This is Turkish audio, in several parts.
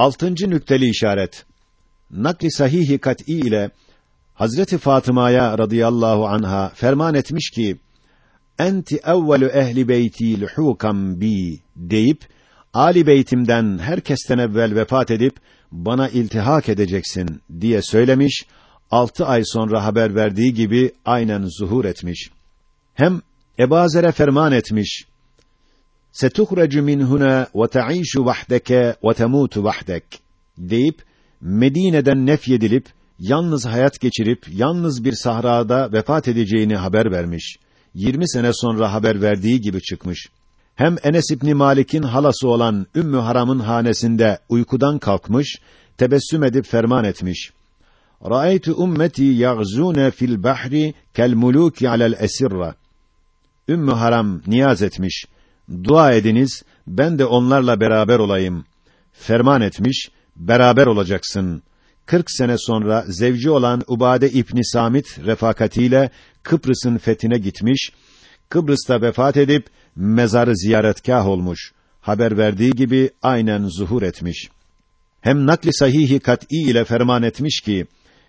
Altıncı nükteli işaret. Nakli sahihi kat'î ile Hazreti Fatıma'ya radıyallahu anha ferman etmiş ki enti evvelu ehli beyti luhukan bi deyip Ali beytimden herkesten evvel vefat edip bana iltihak edeceksin diye söylemiş. Altı ay sonra haber verdiği gibi aynen zuhur etmiş. Hem Ebazer'e ferman etmiş. Setuhrecu min huna ve ta'ishu vahdeke ve temutu vahdek deyip Medine'den nefyedilip yalnız hayat geçirip yalnız bir sahrada vefat edeceğini haber vermiş. 20 sene sonra haber verdiği gibi çıkmış. Hem Enes İbn Malik'in halası olan Ümmü Haram'ın hanesinde uykudan kalkmış, tebessüm edip ferman etmiş. Ra'aytu ummeti yagzuna fil bahri kel muluki alel esirra. Ümmü Haram niyaz etmiş. Dua ediniz, ben de onlarla beraber olayım. Ferman etmiş, beraber olacaksın. 40 sene sonra zevci olan Ubade İbn Samit refakatiyle Kıbrıs'ın fethine gitmiş, Kıbrıs'ta vefat edip mezarı ziyaretkâh olmuş. Haber verdiği gibi aynen zuhur etmiş. Hem nakli sahihi kat'î ile ferman etmiş ki: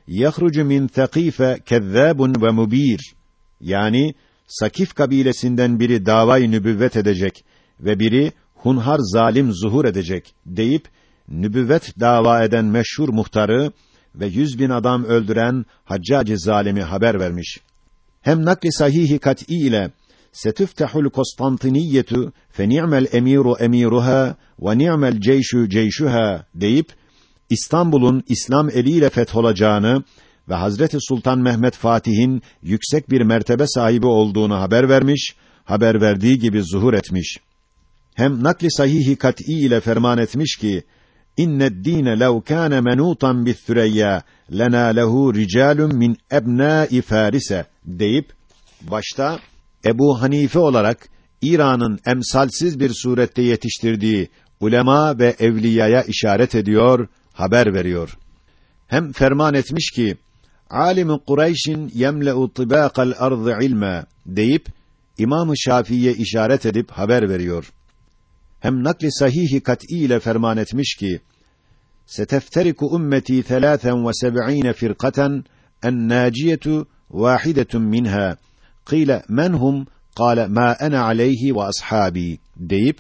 "Yahrucu min Takife kezzâbun ve mubir." Yani Sakif kabilesinden biri davayı nübüvvet edecek ve biri hunhar zalim zuhur edecek deyip nübüvvet dava eden meşhur muhtarı ve yüz bin adam öldüren Haccacı zalimi haber vermiş. Hem nakli sahihi kat'î ile setüftehul Konstantiniyetu fe ni'mel emiru emiruha ve ni'mel ceyşu ceyşuha deyip İstanbul'un İslam eliyle fetholacağını ve Hazreti Sultan Mehmet Fatih'in yüksek bir mertebe sahibi olduğunu haber vermiş, haber verdiği gibi zuhur etmiş. Hem nakli sahihi kat'î ile ferman etmiş ki İnned dîne lev kâne menûtan bis-süreyya lenâ lehu ricâlun min ebnâi Farise deyip başta Ebu Hanife olarak İran'ın emsalsiz bir surette yetiştirdiği ulema ve evliyaya işaret ediyor, haber veriyor. Hem ferman etmiş ki Alim Kureyş'in yemle'u tibaqal ardı ilme deyip İmam-ı Şafii'ye işaret edip haber veriyor. Hem nakli sahihi kat'î ile ferman etmiş ki Setefteriku ümmeti 73 firqaten en-naciyetu vahidetun minha Kıyle menhum kâle mâ ene aleyhi ve ashabi deyip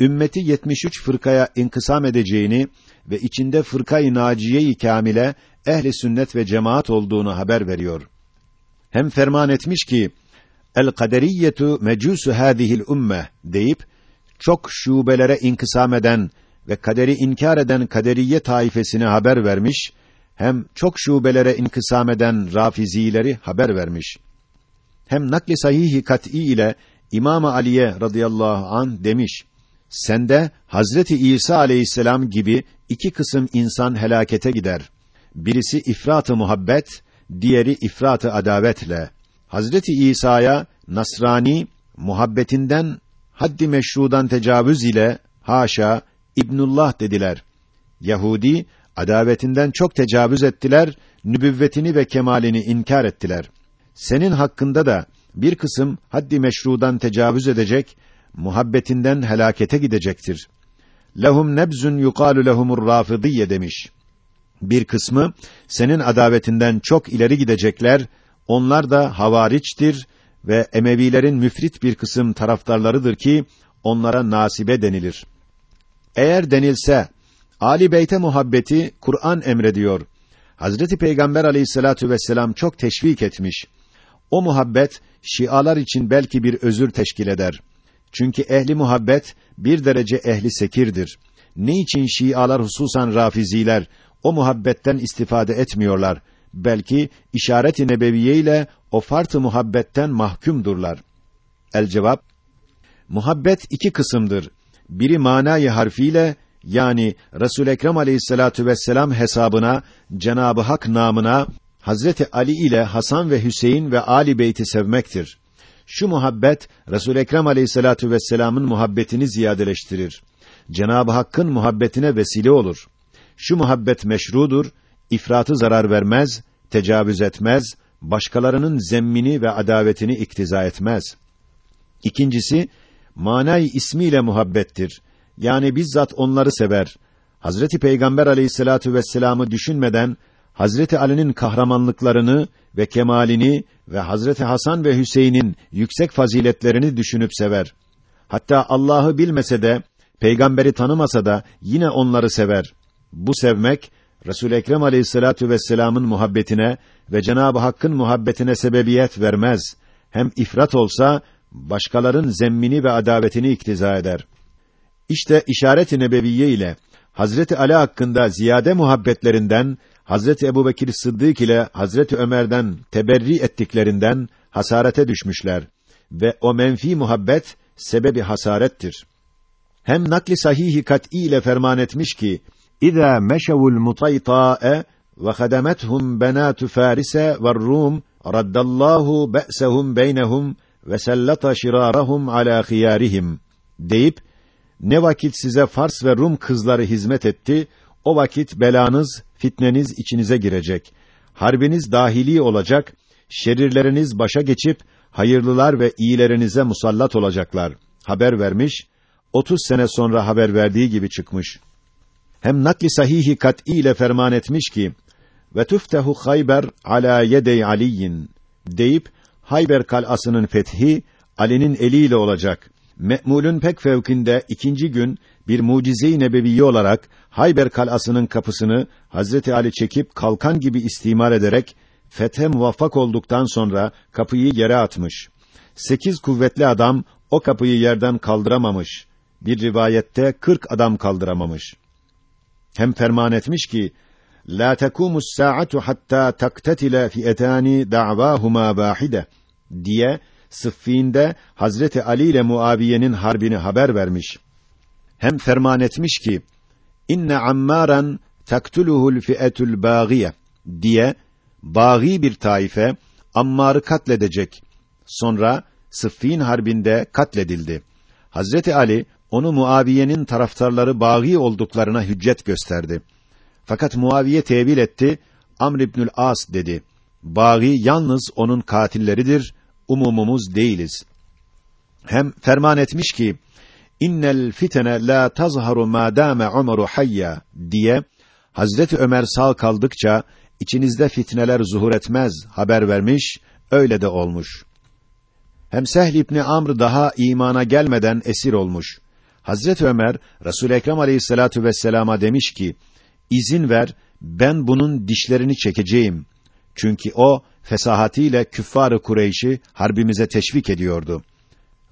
ümmeti 73 fırkaya inkısam edeceğini ve içinde fırkayı naciye-i kamile ehli sünnet ve cemaat olduğunu haber veriyor. Hem ferman etmiş ki el kaderiyetu mecusu hadihil umme deyip çok şubelere inkısam eden ve kaderi inkar eden kaderiye taifesine haber vermiş hem çok şubelere inkısam eden rafizileri haber vermiş hem nakli sahihi kat'î ile İmam Ali'ye radıyallahu an demiş. Sende Hazreti İsa aleyhisselam gibi iki kısım insan helakete gider. Birisi ifratı muhabbet, diğeri ifratı adavetle. Hazreti İsa'ya Nasrani muhabbetinden haddi meşrudan tecavüz ile haşa İbnullah dediler. Yahudi adavetinden çok tecavüz ettiler, nübüvvetini ve kemalini inkar ettiler senin hakkında da bir kısım haddi meşrudan tecavüz edecek, muhabbetinden helakete gidecektir. Lehum nebzun yuqalu lehumur rafidiyye demiş. Bir kısmı senin adavetinden çok ileri gidecekler, onlar da havariçtir ve Emevilerin müfrit bir kısım taraftarlarıdır ki onlara nasibe denilir. Eğer denilse Ali Beyt'e muhabbeti Kur'an emrediyor. Hazreti Peygamber Aleyhissalatu vesselam çok teşvik etmiş. O muhabbet Şialar için belki bir özür teşkil eder. Çünkü ehli muhabbet bir derece ehli sekirdir. Ne için Şialar hususan Rafiziler o muhabbetten istifade etmiyorlar? Belki işaret-i nebeviye ile o fart-ı muhabbetten mahkumdurlar. El cevap Muhabbet iki kısımdır. Biri manayı harfiyle yani Resul Ekrem Aleyhissalatu vesselam hesabına Cenabı Hak namına Hazreti Ali ile Hasan ve Hüseyin ve Ali Beyt'i sevmektir. Şu muhabbet Resul Ekrem Aleyhissalatu vesselam'ın muhabbetini ziyadeleştirir. Cenab-ı Hakk'ın muhabbetine vesile olur. Şu muhabbet meşrudur, ifratı zarar vermez, tecavüz etmez, başkalarının zemmini ve adavetini iktiza etmez. İkincisi, manay ismiyle muhabbettir. Yani bizzat onları sever. Hazreti Peygamber Aleyhissalatu vesselam'ı düşünmeden Hazreti Ali'nin kahramanlıklarını ve kemalini ve Hazreti Hasan ve Hüseyin'in yüksek faziletlerini düşünüp sever. Hatta Allah'ı bilmese de, peygamberi tanımasa da yine onları sever. Bu sevmek Resul Ekrem Aleyhissalatu vesselam'ın muhabbetine ve Cenab-ı Hakk'ın muhabbetine sebebiyet vermez. Hem ifrat olsa başkaların zemmini ve adavetini iktiza eder. İşte işaret-i nebeviye ile Hazreti Ali hakkında ziyade muhabbetlerinden Hazreti Ebubekir Sıddık ile Hazreti Ömer'den teberri ettiklerinden hasarete düşmüşler ve o menfi muhabbet sebebi hasarettir. Hem nakli sahihi kat'î ile ferman etmiş ki İza meşevul mutayta'e ve hademethum benatu Farise ve Rum raddallahu be'sehum beynehum ve sellata şirarahum ala khiyarihim deyip ne vakit size Fars ve Rum kızları hizmet etti o vakit belanız fitneniz içinize girecek. Harbiniz dahili olacak şerirleriniz başa geçip hayırlılar ve iyilerinize musallat olacaklar. Haber vermiş 30 sene sonra haber verdiği gibi çıkmış. Hem nakli sahihi kat'î ile ferman etmiş ki ve tuftehu Hayber ala yedey Aliyin deyip Hayber kal'asının fethi Ali'nin eliyle olacak. Me'mulün pek fevkinde ikinci gün bir mucize-i nebeviye olarak Hayber kal'asının kapısını Hazreti Ali çekip kalkan gibi istimal ederek fethe muvaffak olduktan sonra kapıyı yere atmış. Sekiz kuvvetli adam o kapıyı yerden kaldıramamış. Bir rivayette kırk adam kaldıramamış. Hem ferman etmiş ki la tekumus saatu hatta taktatila fi'etani da'vahuma bahide diye Sıffin'de Hazreti Ali ile Muaviye'nin harbini haber vermiş. Hem ferman etmiş ki inne ammaran taktuluhul fi'etul bagiye diye bagi bir taife Ammar'ı katledecek. Sonra Sıffin harbinde katledildi. Hazreti Ali onu Muaviye'nin taraftarları bagi olduklarına hüccet gösterdi. Fakat Muaviye tevil etti, Amr İbnül As dedi. Bagi yalnız onun katilleridir, umumumuz değiliz. Hem ferman etmiş ki, innel fitene la tazharu ma dame Ömer'u hayya diye Hazreti Ömer sağ kaldıkça içinizde fitneler zuhur etmez haber vermiş, öyle de olmuş. Hem Sehl İbni Amr daha imana gelmeden esir olmuş. Hazreti Ömer Resul Ekrem Aleyhissalatu vesselam'a demiş ki: "İzin ver, ben bunun dişlerini çekeceğim." Çünkü o fesahatiyle küffar-ı Kureyş'i harbimize teşvik ediyordu.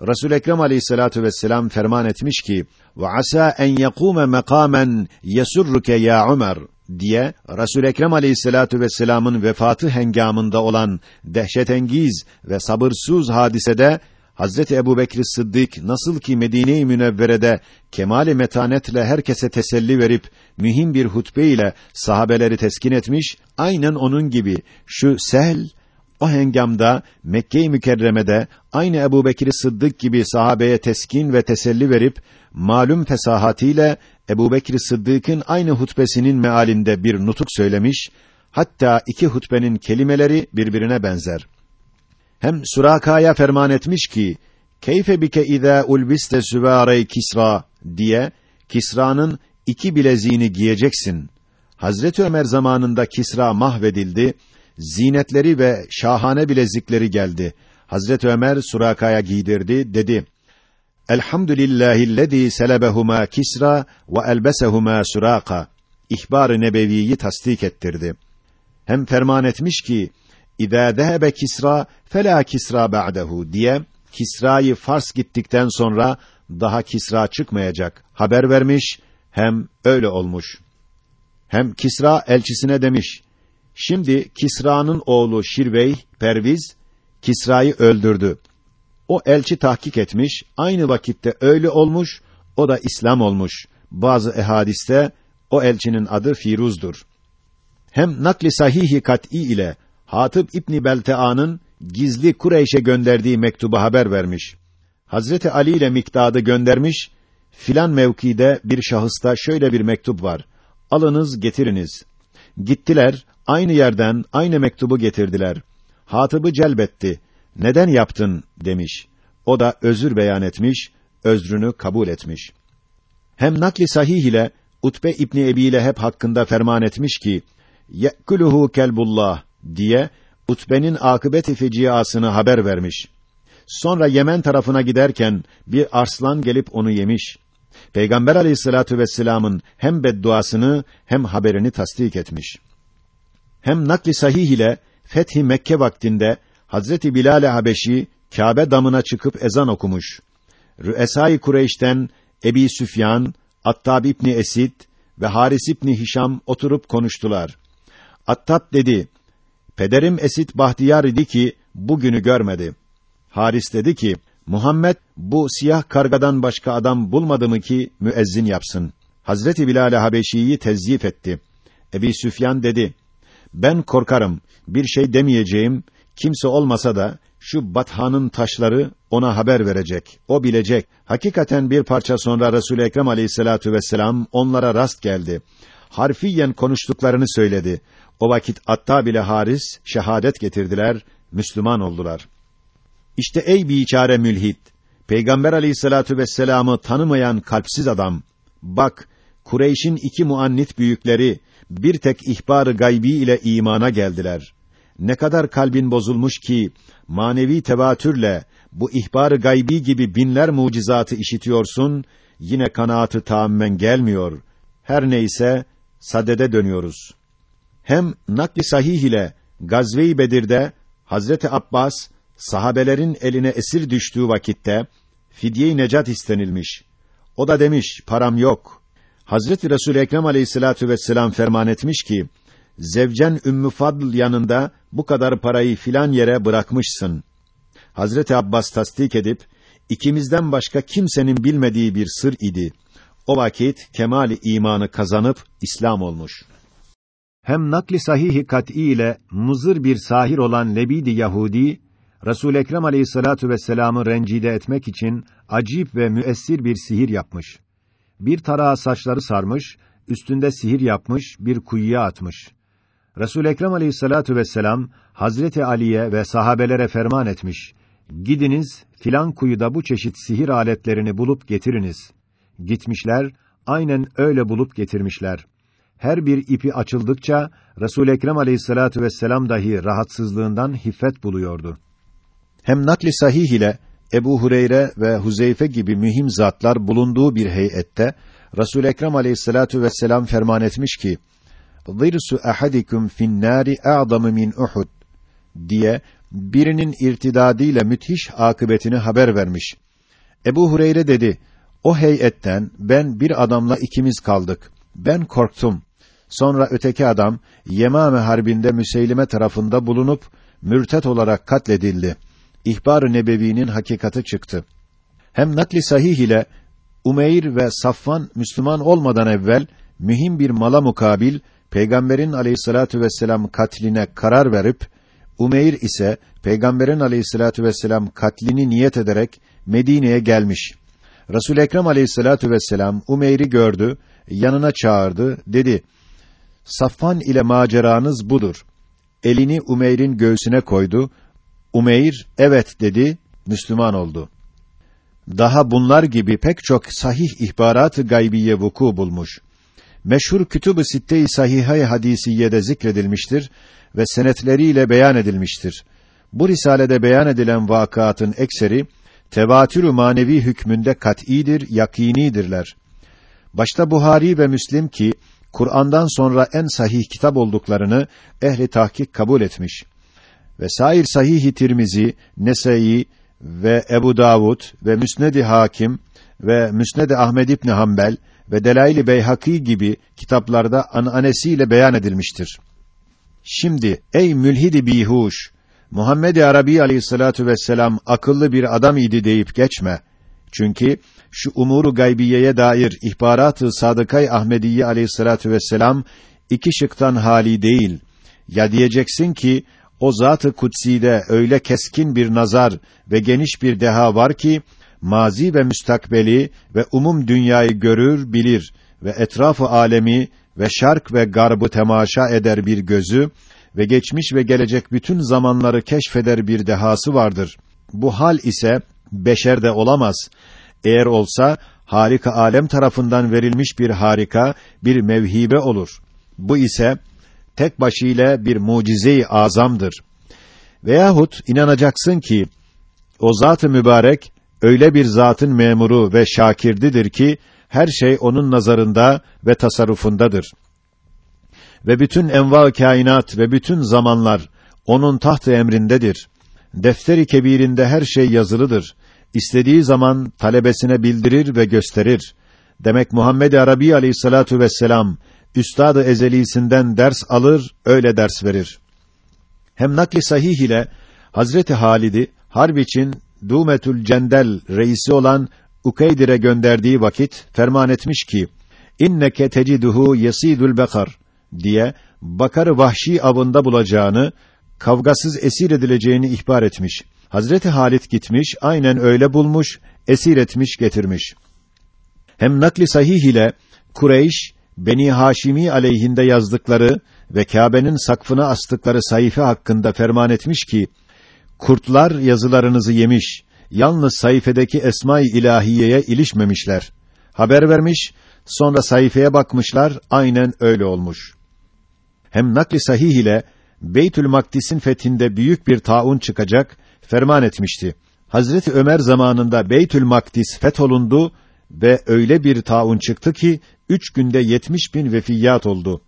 Resul Ekrem Aleyhissalatu vesselam ferman etmiş ki: "Ve asa en yekûme mekamen yesurruke ya Ömer." diye Resul Ekrem Aleyhissalatu vesselam'ın vefatı hengamında olan dehşetengiz ve sabırsız hadisede Hazreti Ebubekir Sıddık nasıl ki Medine-i Münevvere'de kemale metanetle herkese teselli verip mühim bir hutbe ile sahabeleri teskin etmiş, aynen onun gibi şu Sehl o hengamda Mekke-i Mükerreme'de aynı Ebubekir Sıddık gibi sahabeye teskin ve teselli verip malum fesahatiyle Ebubekir Sıddık'ın aynı hutbesinin mealinde bir nutuk söylemiş, hatta iki hutbenin kelimeleri birbirine benzer. Hem Suraka'ya ferman etmiş ki, keyfe bike izâ ulbiste süvâre Kisra diye, Kisra'nın iki bileziğini giyeceksin. Hazreti Ömer zamanında Kisra mahvedildi, zinetleri ve şahane bilezikleri geldi. Hazreti Ömer Suraka'ya giydirdi, dedi, Elhamdülillahillezî selebehuma Kisra ve elbesehuma Suraka. İhbar-ı nebeviyi tasdik ettirdi. Hem ferman etmiş ki, İzâ zehebe Kisra felâ Kisra ba'dehu diye Kisra'yı Fars gittikten sonra daha Kisra çıkmayacak haber vermiş hem öyle olmuş. Hem Kisra elçisine demiş: Şimdi Kisra'nın oğlu Şirvey Perviz Kisra'yı öldürdü. O elçi tahkik etmiş, aynı vakitte öyle olmuş, o da İslam olmuş. Bazı ehadiste o elçinin adı Firuz'dur. Hem nakli sahihi kat'î ile Hatip İbni Beltea'nın gizli Kureyş'e gönderdiği mektubu haber vermiş. Hazreti Ali ile Mikdad'ı göndermiş, filan mevkide bir şahısta şöyle bir mektup var. Alınız getiriniz. Gittiler, aynı yerden aynı mektubu getirdiler. Hatıbı celbetti. Neden yaptın demiş. O da özür beyan etmiş, özrünü kabul etmiş. Hem nakli sahih ile Utbe İbni Ebi Leheb hakkında ferman etmiş ki, ye'kuluhu kelbullah diye Utbe'nin akıbet-i feciasını haber vermiş. Sonra Yemen tarafına giderken bir arslan gelip onu yemiş. Peygamber Aleyhissalatu vesselam'ın hem bedduasını hem haberini tasdik etmiş. Hem nakli sahih ile Fethi Mekke vaktinde Hazreti Bilal-i Habeşi Kâbe damına çıkıp ezan okumuş. Rüesai Kureyş'ten Ebi Süfyan, Attab İbni Esid ve Haris İbni Hişam oturup konuştular. Attab dedi, Pederim Esid bahtiyar idi ki bugünü görmedi. Haris dedi ki, Muhammed bu siyah kargadan başka adam bulmadı mı ki müezzin yapsın. Hazreti Bilal Habeşi'yi tezyif etti. Ebi Süfyan dedi: Ben korkarım. Bir şey demeyeceğim. Kimse olmasa da şu Bathan'ın taşları ona haber verecek. O bilecek. Hakikaten bir parça sonra Resul Ekrem Aleyhissalatu vesselam onlara rast geldi. Harfiyen konuştuklarını söyledi. O vakit Atta bile Haris şehadet getirdiler, Müslüman oldular. İşte ey biçare mülhit, Peygamber Aleyhissalatu vesselam'ı tanımayan kalpsiz adam, bak, Kureyş'in iki muannit büyükleri, bir tek ihbarı gaybi ile imana geldiler. Ne kadar kalbin bozulmuş ki, manevi tevatürle, bu ihbarı gaybi gibi binler mucizatı işitiyorsun, yine kanaatı tamamen gelmiyor. Her neyse, sadede dönüyoruz. Hem nakli sahih ile Gazve-i Bedir'de Hazreti Abbas sahabelerin eline esir düştüğü vakitte fidye-i necat istenilmiş. O da demiş, param yok. Hazreti Resul Ekrem Aleyhissalatu vesselam ferman etmiş ki, Zevcen Ümmü Fadl yanında bu kadar parayı filan yere bırakmışsın. Hazreti Abbas tasdik edip, ikimizden başka kimsenin bilmediği bir sır idi. O vakit kemali imanı kazanıp İslam olmuş. Hem nakli sahihi kat'î ile muzır bir sahir olan Lebidi Yahudi Resul Ekrem Aleyhissalatu vesselam'ı rencide etmek için acip ve müessir bir sihir yapmış. Bir tarağa saçları sarmış, üstünde sihir yapmış, bir kuyuya atmış. Resul Ekrem Aleyhissalatu vesselam Hazreti Ali'ye ve sahabelere ferman etmiş. Gidiniz filan kuyuda bu çeşit sihir aletlerini bulup getiriniz. Gitmişler, aynen öyle bulup getirmişler. Her bir ipi açıldıkça Resul Ekrem Aleyhissalatu vesselam dahi rahatsızlığından hiffet buluyordu. Hem nakli sahih ile Ebu Hureyre ve Huzeyfe gibi mühim zatlar bulunduğu bir heyette Resul Ekrem Aleyhissalatu vesselam ferman etmiş ki: "Zirsu ahadikum fin nari a'zamu min Uhud." diye birinin irtidadiyle müthiş akıbetini haber vermiş. Ebu Hureyre dedi: "O heyetten ben bir adamla ikimiz kaldık. Ben korktum. Sonra öteki adam Yemame harbinde Müseylime tarafında bulunup mürtet olarak katledildi. İhbar-ı Nebevi'nin hakikati çıktı. Hem nakli sahih ile Umeyr ve Safvan Müslüman olmadan evvel mühim bir mala mukabil Peygamberin Aleyhissalatu vesselam katline karar verip Umeyr ise Peygamberin Aleyhissalatu vesselam katlini niyet ederek Medine'ye gelmiş. Resul Ekrem Aleyhissalatu vesselam Umeyr'i gördü, yanına çağırdı, dedi: Safvan ile maceranız budur. Elini Umeyr'in göğsüne koydu. Umeyr evet dedi, Müslüman oldu. Daha bunlar gibi pek çok sahih ihbarat-ı gaybiye vuku bulmuş. Meşhur Kütüb-ü Sitte-i Sahihâ-i Hadisiyye'de zikredilmiştir ve senetleriyle beyan edilmiştir. Bu risalede beyan edilen vakıatın ekseri tevatür manevi hükmünde kat'idir, yakînidirler. Başta Buhari ve Müslim ki Kur'an'dan sonra en sahih kitap olduklarını ehli tahkik kabul etmiş. Ve sair sahih-i Tirmizi, Nesai ve Ebu Davud ve Müsned-i Hakim ve Müsned-i Ahmed İbn Hanbel ve Delail-i Beyhaki gibi kitaplarda ananesiyle beyan edilmiştir. Şimdi ey mülhidi bihuş Muhammed-i Arabi Aleyhissalatu vesselam akıllı bir adam idi deyip geçme. Çünkü şu umuru gaybiyeye dair ihbarat-ı Sadıkay Ahmediye Aleyhissalatu vesselam iki şıktan hali değil. Ya diyeceksin ki o zat-ı kutsi'de öyle keskin bir nazar ve geniş bir deha var ki mazi ve müstakbeli ve umum dünyayı görür, bilir ve etrafı alemi ve şark ve garbı temaşa eder bir gözü ve geçmiş ve gelecek bütün zamanları keşfeder bir dehası vardır. Bu hal ise beşerde olamaz. Eğer olsa harika alem tarafından verilmiş bir harika, bir mevhibe olur. Bu ise tek başıyla bir mucize-i azamdır. Veyahut inanacaksın ki o zat-ı mübarek öyle bir zatın memuru ve şakirdidir ki her şey onun nazarında ve tasarrufundadır. Ve bütün enva kainat ve bütün zamanlar onun taht emrindedir. Defteri kebirinde her şey yazılıdır. İstediği zaman talebesine bildirir ve gösterir. Demek Muhammed Arabi Aleyhissalatu vesselam üstadı ezelisinden ders alır, öyle ders verir. Hem nakli sahih ile Hazreti Halid'i harp için Dumetül Cendel reisi olan Ukeydir'e gönderdiği vakit ferman etmiş ki inneke teciduhu yesidul bekar diye bakarı vahşi avında bulacağını, kavgasız esir edileceğini ihbar etmiş. Hazreti Halit gitmiş, aynen öyle bulmuş, esir etmiş, getirmiş. Hem nakli sahih ile Kureyş, Beni Haşimi aleyhinde yazdıkları ve Kâbe'nin sakfına astıkları sayfa hakkında ferman etmiş ki, kurtlar yazılarınızı yemiş, yalnız sayfedeki esma-i ilahiyeye ilişmemişler. Haber vermiş, sonra sayfaya bakmışlar, aynen öyle olmuş. Hem nakli sahih ile Beytül Makdis'in fethinde büyük bir taun çıkacak, ferman etmişti. Hazreti Ömer zamanında Beytül Makdis fetholundu ve öyle bir taun çıktı ki, üç günde yetmiş bin vefiyat oldu.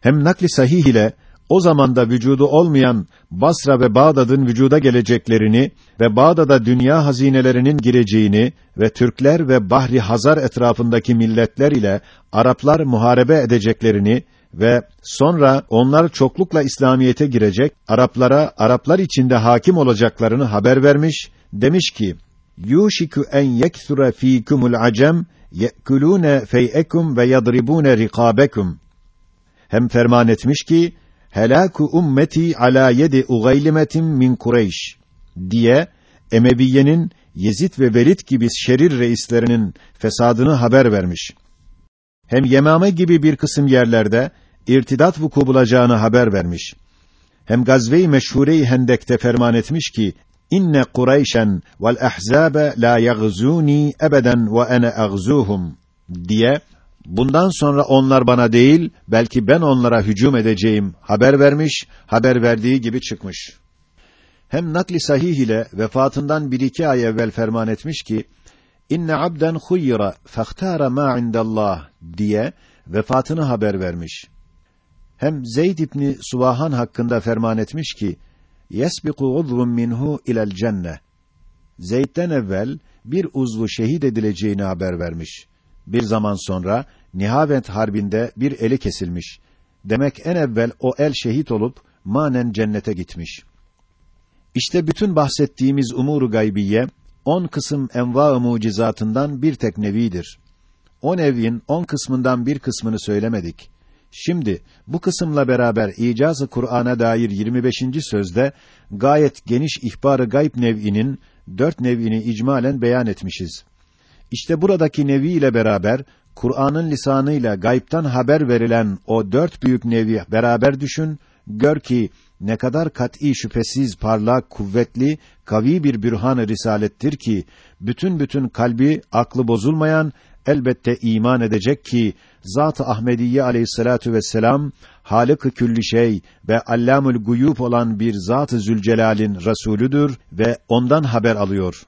Hem nakli sahih ile o zamanda vücudu olmayan Basra ve Bağdat'ın vücuda geleceklerini ve Bağdat'a dünya hazinelerinin gireceğini ve Türkler ve Bahri Hazar etrafındaki milletler ile Araplar muharebe edeceklerini ve sonra onlar çoklukla İslamiyete girecek, Araplara Araplar içinde hakim olacaklarını haber vermiş, demiş ki: "Yuşiku en yeksura fiikumul acem yekulune feyekum ve yadribune rikabekum." Hem ferman etmiş ki: "Helaku ummeti ala yedi ugaylimetin min Kureyş." diye Emeviye'nin Yezid ve Velid gibi şerir reislerinin fesadını haber vermiş. Hem Yemame gibi bir kısım yerlerde irtidat vuku bulacağını haber vermiş. Hem gazve-i meşhure-i Hendek'te ferman etmiş ki inne Kureyşen vel ahzabe la yaghzuni ebeden ve ene aghzuhum diye bundan sonra onlar bana değil belki ben onlara hücum edeceğim haber vermiş, haber verdiği gibi çıkmış. Hem nakli sahih ile vefatından bir iki ay evvel ferman etmiş ki inne abden huyira fahtara ma indallah diye vefatını haber vermiş. Hem Zeyd ibn Suvahan hakkında ferman etmiş ki yesbiqu uzvun minhu ilel cenne. Zeyd'den evvel bir uzvu şehit edileceğini haber vermiş. Bir zaman sonra Nihavent harbinde bir eli kesilmiş. Demek en evvel o el şehit olup manen cennete gitmiş. İşte bütün bahsettiğimiz umuru gaybiye on kısım enva-ı mucizatından bir tek nevidir. On evin on kısmından bir kısmını söylemedik. Şimdi bu kısımla beraber icazı Kur'an'a dair 25. sözde gayet geniş ihbarı gayb nev'inin dört nev'ini icmalen beyan etmişiz. İşte buradaki nevi ile beraber Kur'an'ın lisanıyla gaybtan haber verilen o dört büyük nevi beraber düşün, gör ki ne kadar kat'î şüphesiz parlak, kuvvetli, kavi bir bürhan-ı risalettir ki bütün bütün kalbi, aklı bozulmayan elbette iman edecek ki Zat-ı Ahmediye Aleyhissalatu vesselam Halık-ı külli şey ve Allamül Guyub olan bir Zat-ı Zülcelal'in resulüdür ve ondan haber alıyor.